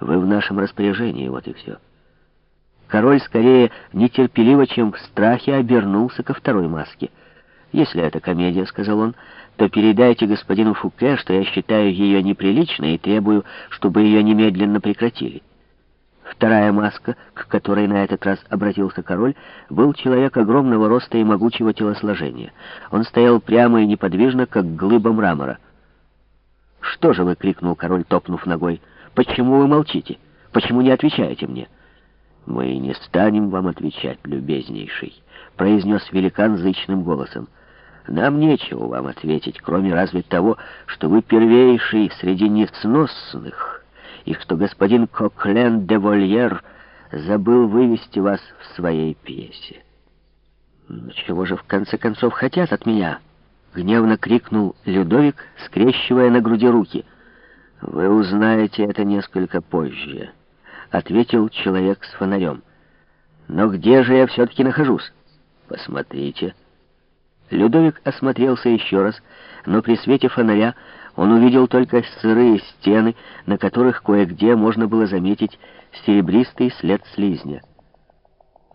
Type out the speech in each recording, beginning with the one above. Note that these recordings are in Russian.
Вы в нашем распоряжении, вот и все. Король скорее нетерпеливо, чем в страхе обернулся ко второй маске. «Если это комедия», — сказал он, — «то передайте господину Фуке, что я считаю ее неприличной и требую, чтобы ее немедленно прекратили». Вторая маска, к которой на этот раз обратился король, был человек огромного роста и могучего телосложения. Он стоял прямо и неподвижно, как глыба мрамора. «Что же вы?» — крикнул король, топнув ногой. «Почему вы молчите? Почему не отвечаете мне?» «Мы не станем вам отвечать, любезнейший», — произнес великан зычным голосом. «Нам нечего вам ответить, кроме разве того, что вы первейший среди несносных» и что господин Коклен де Вольер забыл вывести вас в своей пьесе. «Но чего же в конце концов хотят от меня?» — гневно крикнул Людовик, скрещивая на груди руки. «Вы узнаете это несколько позже», — ответил человек с фонарем. «Но где же я все-таки нахожусь? Посмотрите». Людовик осмотрелся еще раз, но при свете фонаря он увидел только сырые стены, на которых кое-где можно было заметить серебристый след слизня.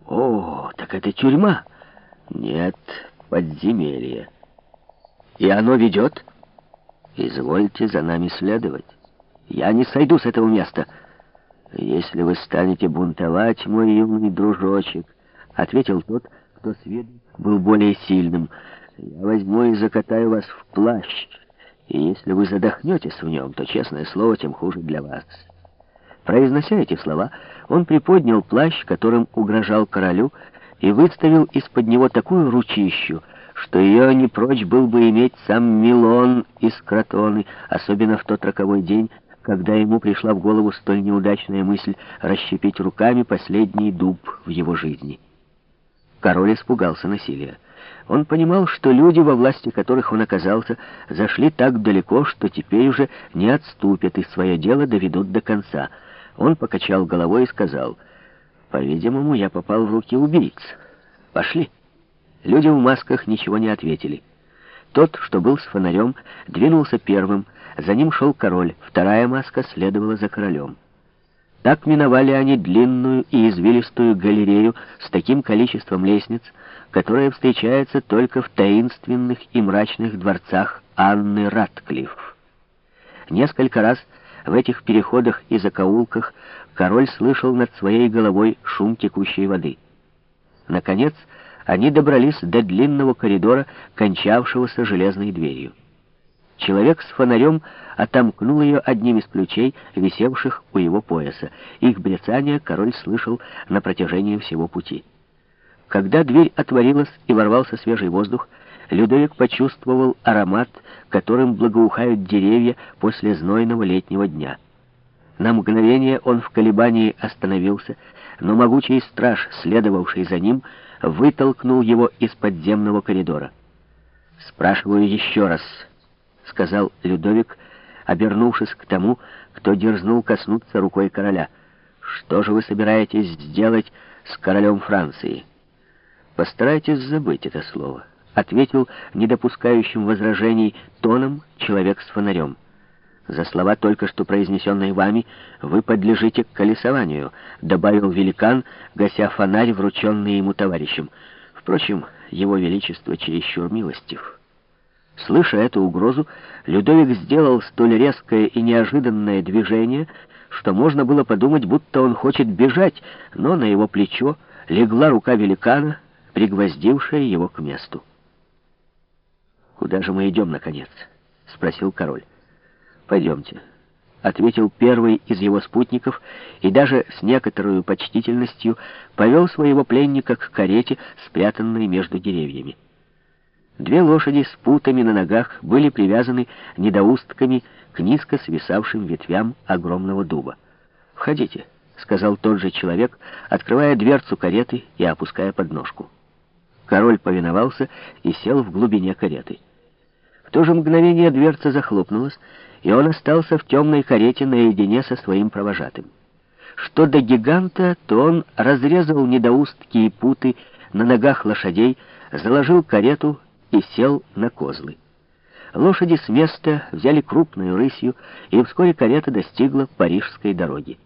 «О, так это тюрьма!» «Нет, подземелье. И оно ведет?» «Извольте за нами следовать. Я не сойду с этого места». «Если вы станете бунтовать, мой юный дружочек», — ответил тот, кто с виду был более сильным, — «я возьму и закатаю вас в плащ». И если вы задохнетесь в нем, то, честное слово, тем хуже для вас. Произнося эти слова, он приподнял плащ, которым угрожал королю, и выставил из-под него такую ручищу, что ее не прочь был бы иметь сам Милон из Кротоны, особенно в тот роковой день, когда ему пришла в голову столь неудачная мысль расщепить руками последний дуб в его жизни. Король испугался насилия. Он понимал, что люди, во власти которых он оказался, зашли так далеко, что теперь уже не отступят и свое дело доведут до конца. Он покачал головой и сказал, «По-видимому, я попал в руки убийц. Пошли». Люди в масках ничего не ответили. Тот, что был с фонарем, двинулся первым, за ним шел король, вторая маска следовала за королем. Так миновали они длинную и извилистую галерею с таким количеством лестниц, которое встречается только в таинственных и мрачных дворцах Анны Ратклифф. Несколько раз в этих переходах и закоулках король слышал над своей головой шум текущей воды. Наконец, они добрались до длинного коридора, кончавшегося железной дверью. Человек с фонарем отомкнул ее одним из ключей, висевших у его пояса. Их брецание король слышал на протяжении всего пути. Когда дверь отворилась и ворвался свежий воздух, Людовик почувствовал аромат, которым благоухают деревья после знойного летнего дня. На мгновение он в колебании остановился, но могучий страж, следовавший за ним, вытолкнул его из подземного коридора. «Спрашиваю еще раз», — сказал Людовик, обернувшись к тому, кто дерзнул коснуться рукой короля. «Что же вы собираетесь сделать с королем Франции?» «Постарайтесь забыть это слово», — ответил недопускающим возражений тоном человек с фонарем. «За слова, только что произнесенные вами, вы подлежите колесованию», — добавил великан, гася фонарь, врученный ему товарищем. Впрочем, его величество чересчур милостив». Слыша эту угрозу, Людовик сделал столь резкое и неожиданное движение, что можно было подумать, будто он хочет бежать, но на его плечо легла рука великана, пригвоздившая его к месту. «Куда же мы идем, наконец?» — спросил король. «Пойдемте», — ответил первый из его спутников и даже с некоторой почтительностью повел своего пленника к карете, спрятанной между деревьями. Две лошади с путами на ногах были привязаны недоустками к низко свисавшим ветвям огромного дуба. «Входите», — сказал тот же человек, открывая дверцу кареты и опуская подножку. Король повиновался и сел в глубине кареты. То же мгновение дверца захлопнулась, и он остался в темной карете наедине со своим провожатым. Что до гиганта, то он разрезал недоустки и путы на ногах лошадей, заложил карету и сел на козлы. Лошади с места взяли крупную рысью, и вскоре карета достигла парижской дороги.